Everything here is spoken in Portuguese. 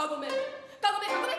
Tá bem, meio. bem.